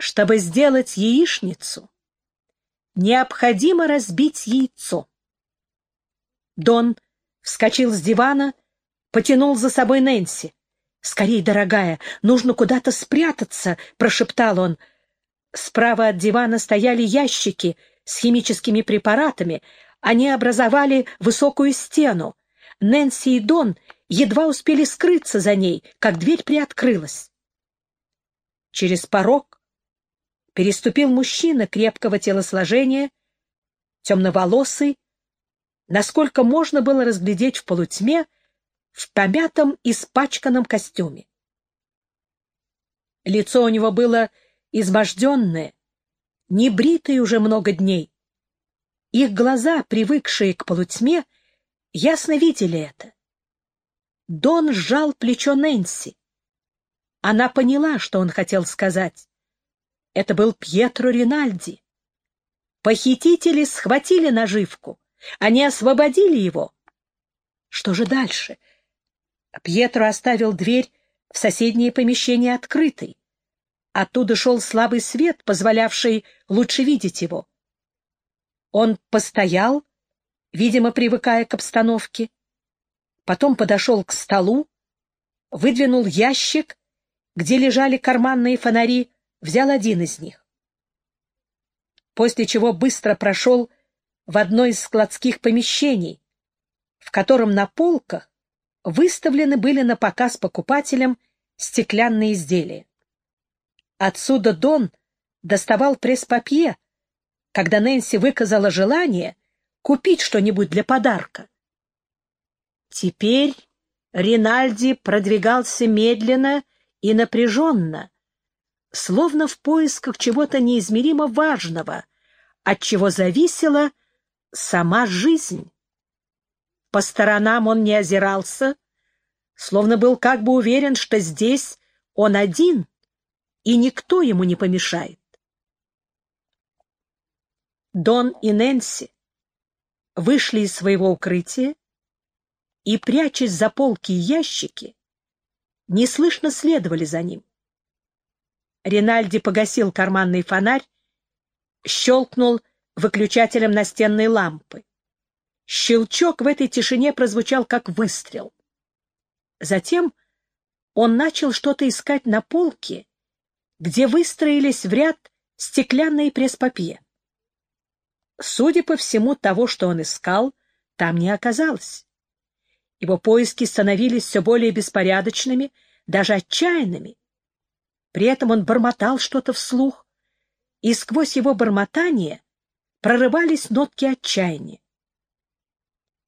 Чтобы сделать яичницу, необходимо разбить яйцо. Дон вскочил с дивана, потянул за собой Нэнси. «Скорей, дорогая, нужно куда-то спрятаться», — прошептал он. Справа от дивана стояли ящики с химическими препаратами. Они образовали высокую стену. Нэнси и Дон едва успели скрыться за ней, как дверь приоткрылась. Через порог переступил мужчина крепкого телосложения, темноволосый, насколько можно было разглядеть в полутьме, в помятом, испачканном костюме. Лицо у него было изможденное, не бритое уже много дней. Их глаза, привыкшие к полутьме, ясно видели это. Дон сжал плечо Нэнси. Она поняла, что он хотел сказать. Это был Пьетро Ринальди. Похитители схватили наживку. Они освободили его. Что же дальше? Пьетро оставил дверь в соседнее помещение открытой. Оттуда шел слабый свет, позволявший лучше видеть его. Он постоял, видимо, привыкая к обстановке, потом подошел к столу, выдвинул ящик, где лежали карманные фонари, взял один из них. После чего быстро прошел в одно из складских помещений, в котором на полках выставлены были на показ покупателям стеклянные изделия. Отсюда Дон доставал пресс-папье, когда Нэнси выказала желание купить что-нибудь для подарка. Теперь Ринальди продвигался медленно и напряженно, словно в поисках чего-то неизмеримо важного, от чего зависела сама жизнь. По сторонам он не озирался, словно был как бы уверен, что здесь он один, и никто ему не помешает. Дон и Нэнси вышли из своего укрытия и, прячась за полки и ящики, неслышно следовали за ним. Ринальди погасил карманный фонарь, щелкнул выключателем настенной лампы. Щелчок в этой тишине прозвучал как выстрел. Затем он начал что-то искать на полке, где выстроились в ряд стеклянные пресс-папье. Судя по всему, того, что он искал, там не оказалось. Его поиски становились все более беспорядочными, даже отчаянными. При этом он бормотал что-то вслух, и сквозь его бормотание прорывались нотки отчаяния.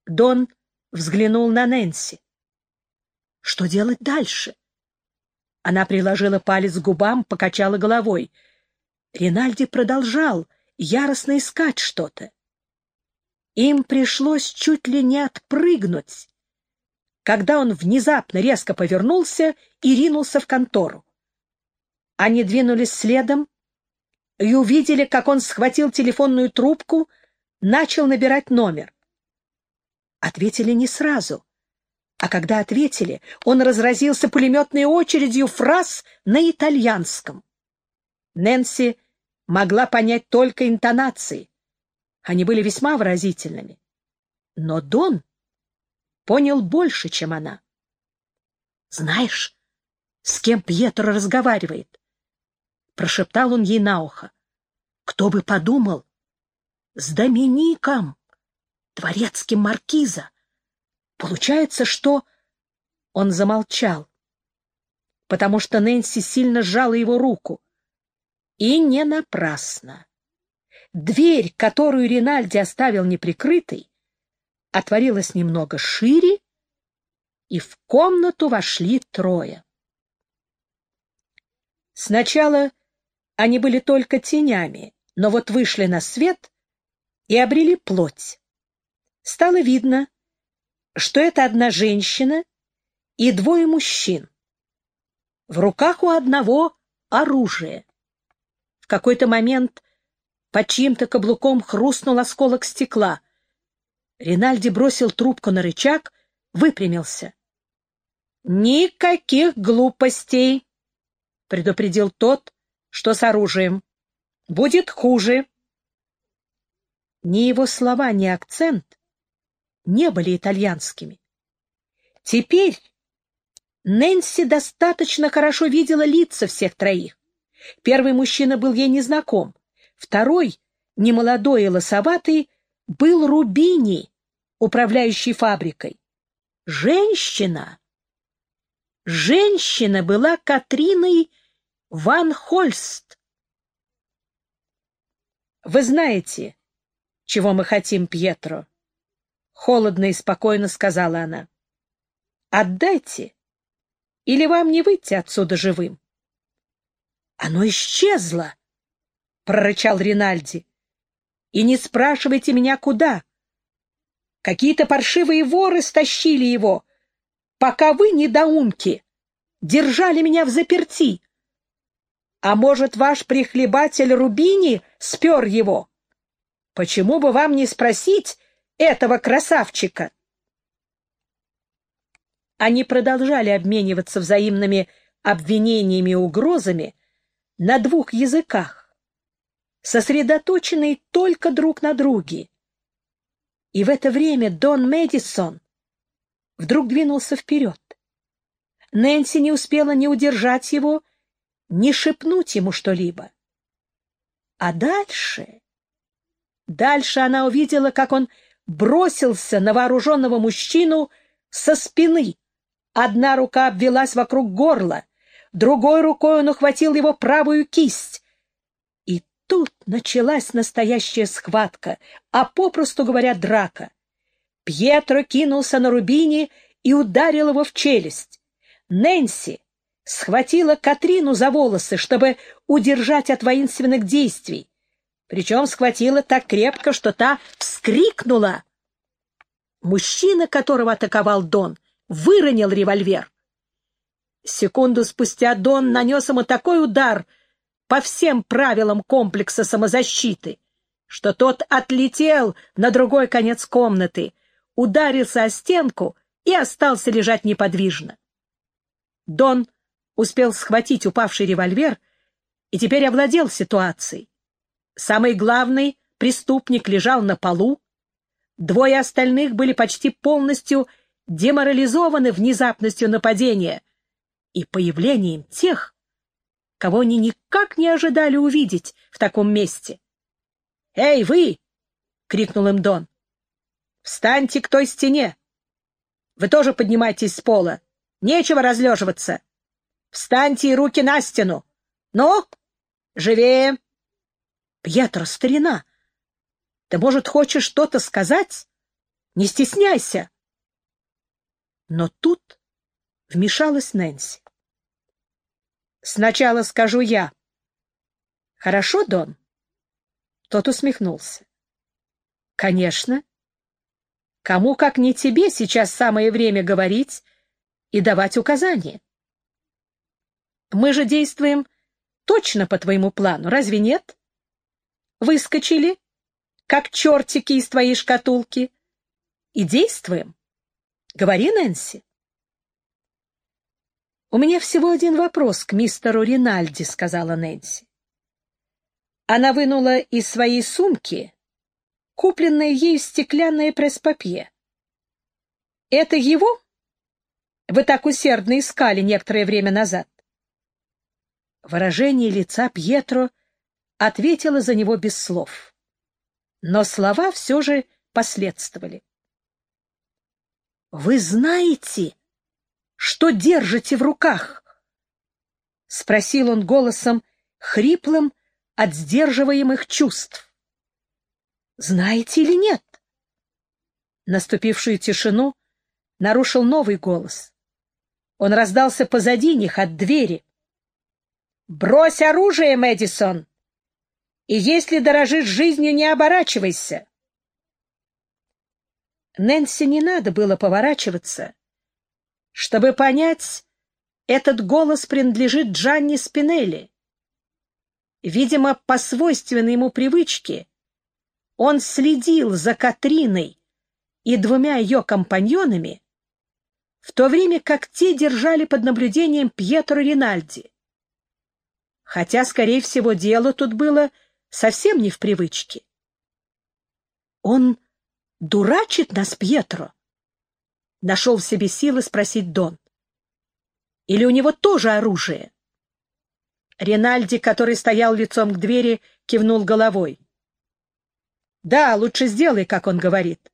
Дон взглянул на Нэнси. Что делать дальше? Она приложила палец к губам, покачала головой. Ринальди продолжал яростно искать что-то. Им пришлось чуть ли не отпрыгнуть, когда он внезапно резко повернулся и ринулся в контору. Они двинулись следом и увидели, как он схватил телефонную трубку, начал набирать номер. Ответили не сразу. А когда ответили, он разразился пулеметной очередью фраз на итальянском. Нэнси могла понять только интонации. Они были весьма выразительными. Но Дон понял больше, чем она. «Знаешь, с кем Пьетро разговаривает?» Прошептал он ей на ухо. «Кто бы подумал? С Домиником!» дворецким маркиза. Получается, что... Он замолчал, потому что Нэнси сильно сжала его руку. И не напрасно. Дверь, которую Ринальди оставил неприкрытой, отворилась немного шире, и в комнату вошли трое. Сначала они были только тенями, но вот вышли на свет и обрели плоть стало видно, что это одна женщина и двое мужчин. В руках у одного оружие. В какой-то момент под чьим-то каблуком хрустнул осколок стекла. Ринальди бросил трубку на рычаг, выпрямился. «Никаких глупостей!» — предупредил тот, Что с оружием? Будет хуже. Ни его слова, ни акцент не были итальянскими. Теперь Нэнси достаточно хорошо видела лица всех троих. Первый мужчина был ей незнаком, второй, немолодой и лосоватый, был Рубини, управляющий фабрикой. Женщина! Женщина была Катриной Ван Хольст. «Вы знаете, чего мы хотим, Пьетро?» — холодно и спокойно сказала она. «Отдайте, или вам не выйти отсюда живым?» «Оно исчезло!» — прорычал Ринальди. «И не спрашивайте меня, куда. Какие-то паршивые воры стащили его, пока вы, недоумки, держали меня в заперти. А может, ваш прихлебатель Рубини спер его? Почему бы вам не спросить этого красавчика? Они продолжали обмениваться взаимными обвинениями и угрозами на двух языках, сосредоточенные только друг на друге. И в это время Дон Мэдисон вдруг двинулся вперед. Нэнси не успела ни удержать его, ни шепнуть ему что-либо. А дальше... Дальше она увидела, как он бросился на вооруженного мужчину со спины. Одна рука обвелась вокруг горла, другой рукой он ухватил его правую кисть. И тут началась настоящая схватка, а попросту говоря, драка. Пьетро кинулся на Рубини и ударил его в челюсть. Нэнси схватила Катрину за волосы, чтобы удержать от воинственных действий. Причем схватила так крепко, что та вскрикнула. Мужчина, которого атаковал Дон, выронил револьвер. Секунду спустя Дон нанес ему такой удар по всем правилам комплекса самозащиты, что тот отлетел на другой конец комнаты, ударился о стенку и остался лежать неподвижно. Дон успел схватить упавший револьвер и теперь овладел ситуацией. Самый главный преступник лежал на полу, двое остальных были почти полностью деморализованы внезапностью нападения и появлением тех, кого они никак не ожидали увидеть в таком месте. «Эй, вы!» — крикнул им Дон. «Встаньте к той стене! Вы тоже поднимайтесь с пола!» Нечего разлеживаться. Встаньте и руки на стену. Ну, живее. Пьетро, старина, ты, может, хочешь что-то сказать? Не стесняйся. Но тут вмешалась Нэнси. Сначала скажу я. Хорошо, Дон? Тот усмехнулся. Конечно. Кому, как не тебе, сейчас самое время говорить и давать указания. Мы же действуем точно по твоему плану, разве нет? Выскочили, как чертики из твоей шкатулки, и действуем. Говори, Нэнси. «У меня всего один вопрос к мистеру Ринальди», — сказала Нэнси. Она вынула из своей сумки купленное ею стеклянное пресс-папье. «Это его вы так усердно искали некоторое время назад? Выражение лица Пьетро ответило за него без слов. Но слова все же последствовали. «Вы знаете, что держите в руках?» — спросил он голосом, хриплым от сдерживаемых чувств. «Знаете или нет?» Наступившую тишину нарушил новый голос. Он раздался позади них от двери. «Брось оружие, Мэдисон! И если дорожишь жизнью, не оборачивайся!» Нэнси не надо было поворачиваться, чтобы понять, этот голос принадлежит Джанни Спинелли. Видимо, по свойственной ему привычке, он следил за Катриной и двумя ее компаньонами, в то время как те держали под наблюдением Пьетро Ринальди. Хотя, скорее всего, дело тут было совсем не в привычке. Он дурачит нас, Пьетро? Нашел в себе силы спросить Дон. Или у него тоже оружие? Ринальди, который стоял лицом к двери, кивнул головой. — Да, лучше сделай, как он говорит.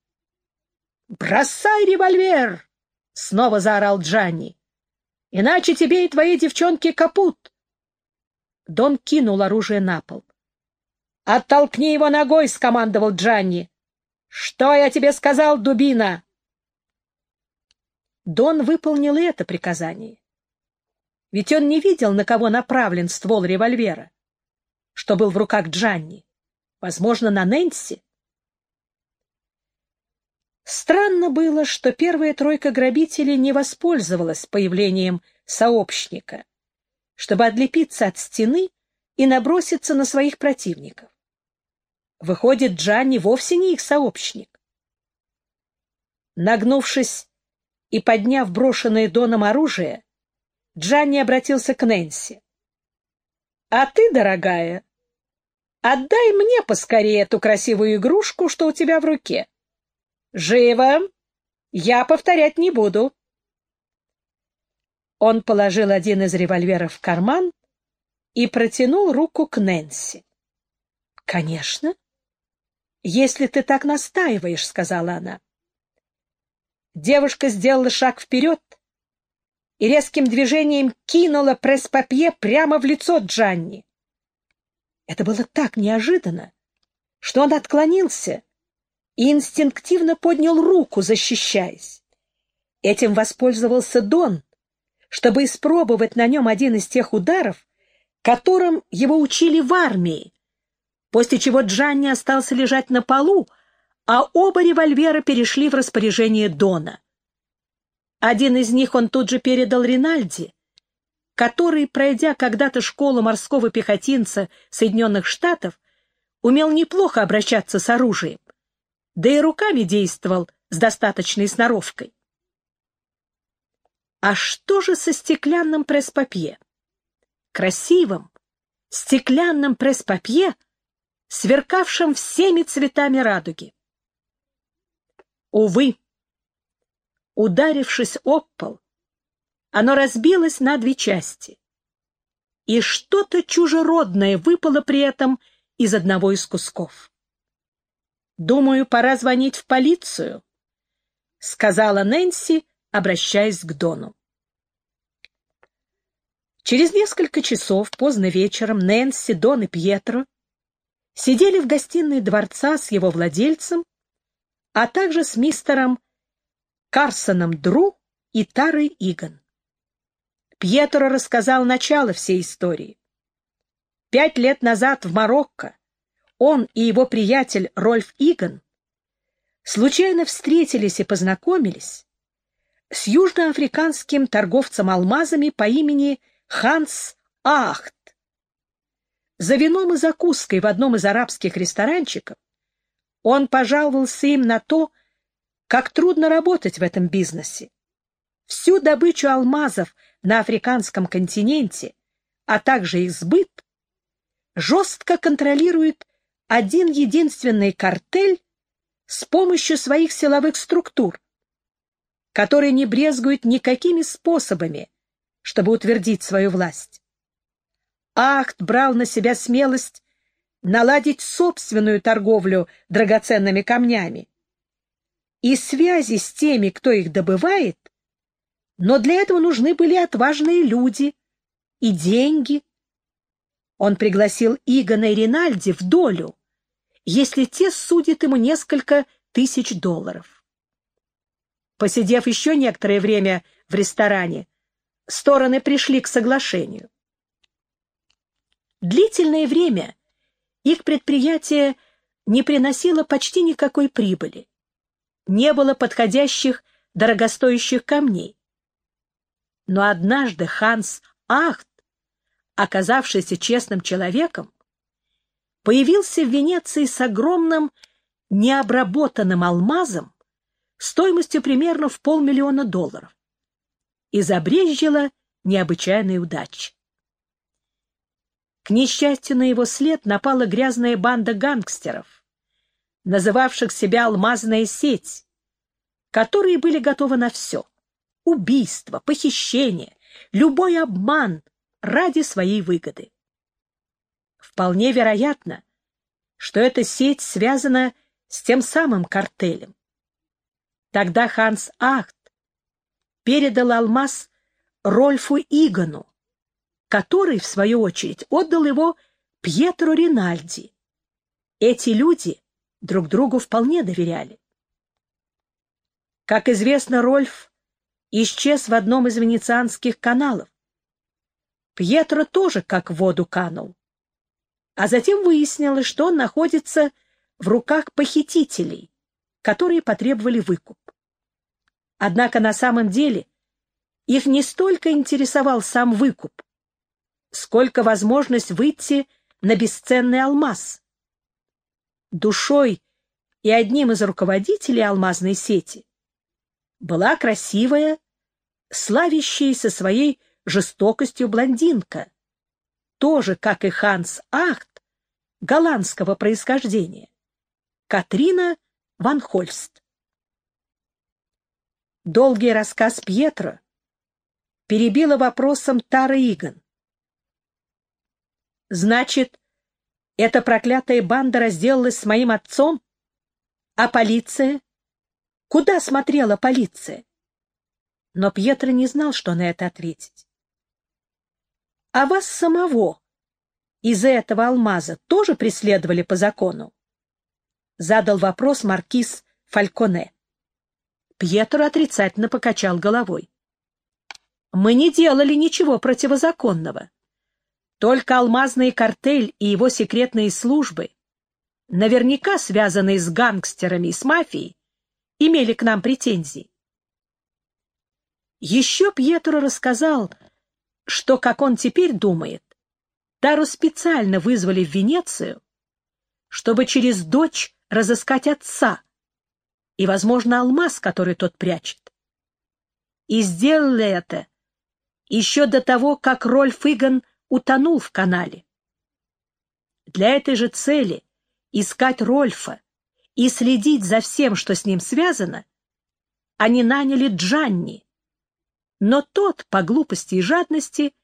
— Бросай револьвер! — снова заорал Джанни. — Иначе тебе и твоей девчонке капут. Дон кинул оружие на пол. — Оттолкни его ногой! — скомандовал Джанни. — Что я тебе сказал, дубина? Дон выполнил это приказание. Ведь он не видел, на кого направлен ствол револьвера, что был в руках Джанни. Возможно, на Нэнси. Странно было, что первая тройка грабителей не воспользовалась появлением сообщника, чтобы отлепиться от стены и наброситься на своих противников. Выходит, Джанни вовсе не их сообщник. Нагнувшись и подняв брошенное Доном оружие, Джанни обратился к Нэнси. — А ты, дорогая, отдай мне поскорее эту красивую игрушку, что у тебя в руке. Живо! Я повторять не буду. Он положил один из револьверов в карман и протянул руку к Нэнси. — Конечно. — Если ты так настаиваешь, — сказала она. Девушка сделала шаг вперед и резким движением кинула пресс-папье прямо в лицо Джанни. Это было так неожиданно, что он отклонился и инстинктивно поднял руку, защищаясь. Этим воспользовался Дон, чтобы испробовать на нем один из тех ударов, которым его учили в армии, после чего Джанни остался лежать на полу, а оба револьвера перешли в распоряжение Дона. Один из них он тут же передал Ринальди, который, пройдя когда-то школу морского пехотинца Соединенных Штатов, умел неплохо обращаться с оружием, да и руками действовал с достаточной сноровкой. А что же со стеклянным пресс-папье? Красивым, стеклянным пресс-папье, сверкавшим всеми цветами радуги. Увы, Ударившись об пол, оно разбилось на две части, и что-то чужеродное выпало при этом из одного из кусков. «Думаю, пора звонить в полицию», — сказала Нэнси, обращаясь к Дону. Через несколько часов, поздно вечером, Нэнси, Дон и Пьетро сидели в гостиной дворца с его владельцем, а также с мистером Карсоном Дру и Тарой Иган. Пьетро рассказал начало всей истории. Пять лет назад в Марокко он и его приятель Рольф Иган случайно встретились и познакомились с южноафриканским торговцем алмазами по имени Ханс Ахт. За вином и закуской в одном из арабских ресторанчиков он пожаловался им на то, как трудно работать в этом бизнесе. Всю добычу алмазов на африканском континенте, а также их сбыт, жестко контролирует один единственный картель с помощью своих силовых структур, который не брезгует никакими способами, чтобы утвердить свою власть. Ахт брал на себя смелость наладить собственную торговлю драгоценными камнями, и связи с теми, кто их добывает, но для этого нужны были отважные люди и деньги. Он пригласил Игона и Ринальди в долю, если те судят ему несколько тысяч долларов. Посидев еще некоторое время в ресторане, стороны пришли к соглашению. Длительное время их предприятие не приносило почти никакой прибыли не было подходящих дорогостоящих камней. Но однажды Ханс Ахт, оказавшийся честным человеком, появился в Венеции с огромным необработанным алмазом стоимостью примерно в полмиллиона долларов и изобрезжила необычайная удача. К несчастью, на его след напала грязная банда гангстеров, называвших себя «Алмазная сеть», которые были готовы на все — убийство, похищение, любой обман ради своей выгоды. Вполне вероятно, что эта сеть связана с тем самым картелем. Тогда Ханс Ахт передал алмаз Рольфу Игану, который, в свою очередь, отдал его Пьетро Ринальди. Эти люди друг другу вполне доверяли. Как известно, Рольф исчез в одном из венецианских каналов. Пьетро тоже как в воду канул. А затем выяснилось, что он находится в руках похитителей, которые потребовали выкуп. Однако на самом деле их не столько интересовал сам выкуп, сколько возможность выйти на бесценный алмаз. Душой и одним из руководителей алмазной сети была красивая, славящаяся своей жестокостью блондинка, тоже, как и Ханс Ахт, голландского происхождения, Катрина Ван Хольст. Долгий рассказ Пьетро перебила вопросом Тара Иган. «Значит, эта проклятая банда разделалась с моим отцом? А полиция? Куда смотрела полиция?» Но Пьетро не знал, что на это ответить. «А вас самого из-за этого алмаза тоже преследовали по закону?» Задал вопрос маркиз Фальконе. Пьетро отрицательно покачал головой. Мы не делали ничего противозаконного. Только алмазный картель и его секретные службы, наверняка связанные с гангстерами и с мафией, имели к нам претензии. Еще Пьетро рассказал, что, как он теперь думает, Тару специально вызвали в Венецию, чтобы через дочь разыскать отца, и, возможно, алмаз, который тот прячет. И сделали это еще до того, как Рольф Иган утонул в канале. Для этой же цели искать Рольфа и следить за всем, что с ним связано, они наняли Джанни. Но тот, по глупости и жадности,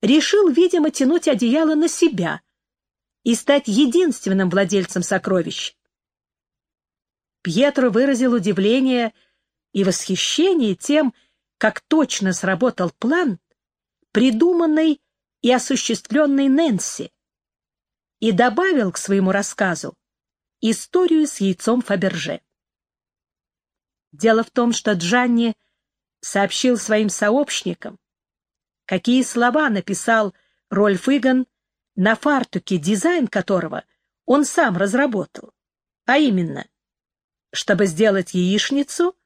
решил, видимо, тянуть одеяло на себя и стать единственным владельцем сокровищ. Пьетро выразил удивление и восхищение тем, как точно сработал план, придуманный и осуществленный Нэнси, и добавил к своему рассказу историю с яйцом Фаберже. Дело в том, что Джанни сообщил своим сообщникам, какие слова написал Рольф Иган на фартуке, дизайн которого он сам разработал, а именно чтобы сделать яичницу,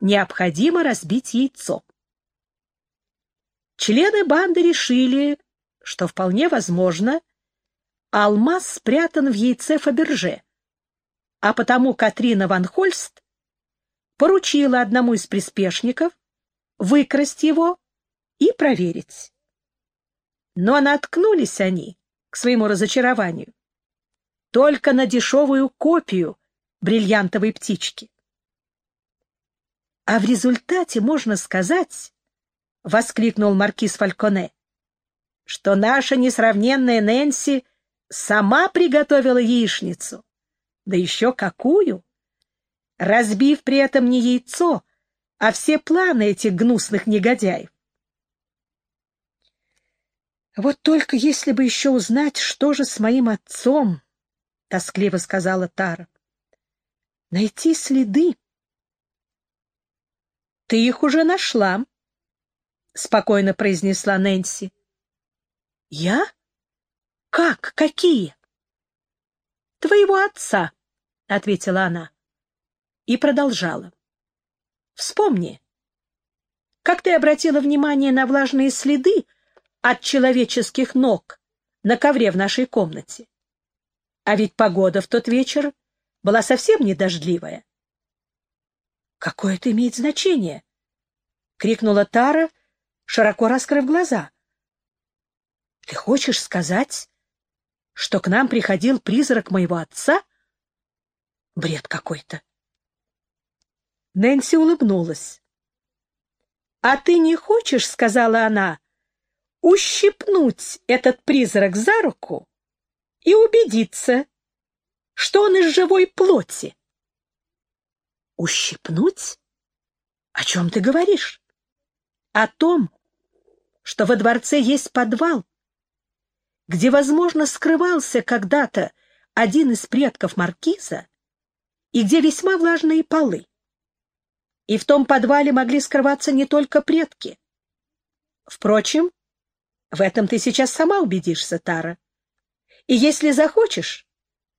необходимо разбить яйцо. Члены банды решили, что вполне возможно, алмаз спрятан в яйце Фаберже, а потому Катрина Ван Хольст поручила одному из приспешников выкрасть его и проверить. Но наткнулись они, к своему разочарованию, только на дешевую копию бриллиантовой птички. А в результате можно сказать, — воскликнул маркиз Фальконе, — что наша несравненная Нэнси сама приготовила яичницу. Да еще какую! Разбив при этом не яйцо, а все планы этих гнусных негодяев. Вот только если бы еще узнать, что же с моим отцом, — тоскливо сказала Тара найти следы. — Ты их уже нашла, — спокойно произнесла Нэнси. — Я? Как? Какие? — Твоего отца, — ответила она. И продолжала. — Вспомни, как ты обратила внимание на влажные следы от человеческих ног на ковре в нашей комнате? А ведь погода в тот вечер была совсем не дождливая. «Какое это имеет значение?» — крикнула Тара, широко раскрыв глаза. «Ты хочешь сказать, что к нам приходил призрак моего отца? Бред какой-то. Нэнси улыбнулась. — А ты не хочешь, — сказала она, — ущипнуть этот призрак за руку и убедиться, что он из живой плоти? — Ущипнуть? О чем ты говоришь? — О том, что во дворце есть подвал, где, возможно, скрывался когда-то один из предков маркиза и где весьма влажные полы. И в том подвале могли скрываться не только предки. Впрочем, в этом ты сейчас сама убедишься, Тара. И если захочешь,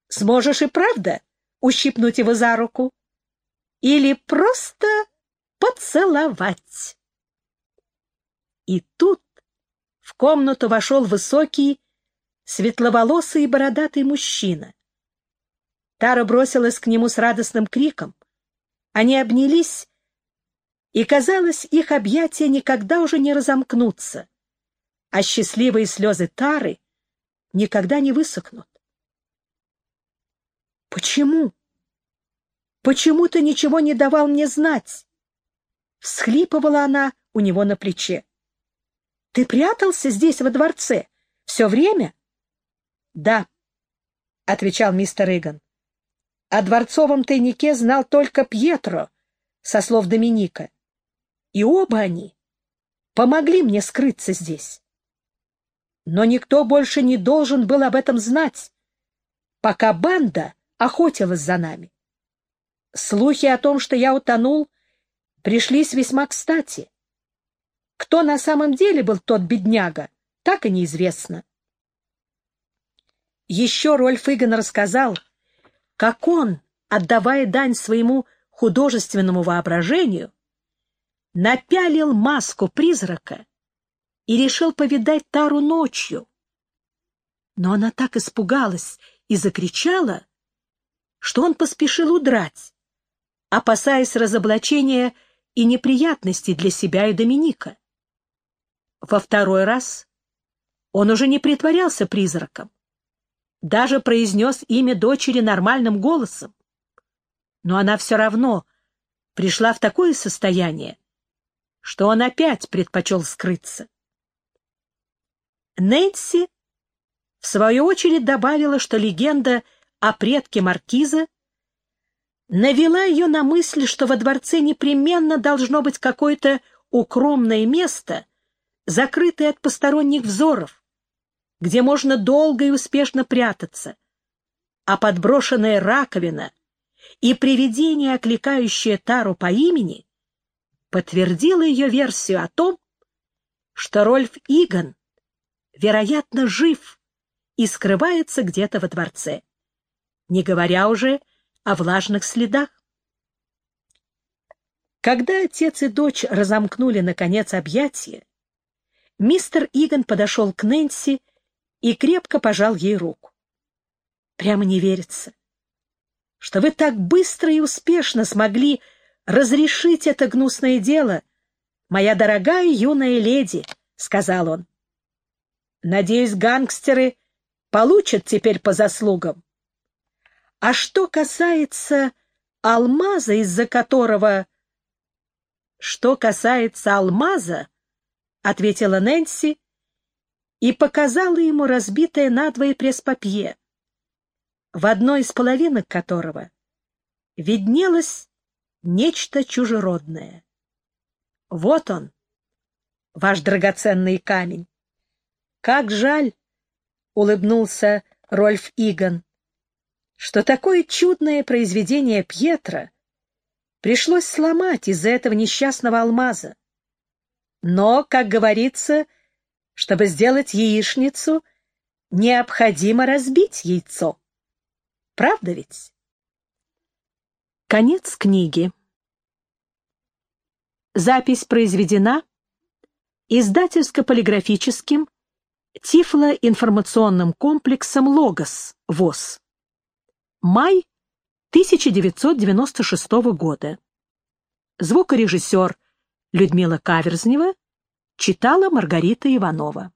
сможешь и правда ущипнуть его за руку или просто поцеловать. И тут в комнату вошел высокий, светловолосый и бородатый мужчина. Тара бросилась к нему с радостным криком. Они обнялись и, казалось, их объятия никогда уже не разомкнутся, а счастливые слезы Тары никогда не высохнут. «Почему? Почему ты ничего не давал мне знать?» Всхлипывала она у него на плече. «Ты прятался здесь, во дворце, все время?» «Да», — отвечал мистер Иган. «О дворцовом тайнике знал только Пьетро, со слов Доминика и оба они помогли мне скрыться здесь. Но никто больше не должен был об этом знать, пока банда охотилась за нами. Слухи о том, что я утонул, пришлись весьма кстати. Кто на самом деле был тот бедняга, так и неизвестно. Еще Рольф Иган рассказал, как он, отдавая дань своему художественному воображению, напялил маску призрака и решил повидать Тару ночью. Но она так испугалась и закричала, что он поспешил удрать, опасаясь разоблачения и неприятностей для себя и Доминика. Во второй раз он уже не притворялся призраком, даже произнес имя дочери нормальным голосом. Но она все равно пришла в такое состояние, что он опять предпочел скрыться. Нэнси, в свою очередь, добавила, что легенда о предке Маркиза навела ее на мысль, что во дворце непременно должно быть какое-то укромное место, закрытое от посторонних взоров, где можно долго и успешно прятаться, а подброшенная раковина и привидение, окликающее Тару по имени, подтвердила ее версию о том, что Рольф Иган, вероятно, жив и скрывается где-то во дворце, не говоря уже о влажных следах. Когда отец и дочь разомкнули, наконец, объятия, мистер Иган подошел к Нэнси и крепко пожал ей руку. Прямо не верится, что вы так быстро и успешно смогли разрешить это гнусное дело, моя дорогая юная леди, — сказал он. Надеюсь, гангстеры получат теперь по заслугам. А что касается алмаза, из-за которого... Что касается алмаза, — ответила Нэнси и показала ему разбитое надвое пресс-папье, в одной из половинок которого виднелась нечто чужеродное. Вот он, ваш драгоценный камень. Как жаль, — улыбнулся Рольф Иган, — что такое чудное произведение Пьетра пришлось сломать из-за этого несчастного алмаза. Но, как говорится, чтобы сделать яичницу, необходимо разбить яйцо. Правда ведь? Конец книги. Запись произведена издательско-полиграфическим Тифло-информационным комплексом «Логос» ВОЗ. Май 1996 года. Звукорежиссер Людмила Каверзнева читала Маргарита Иванова.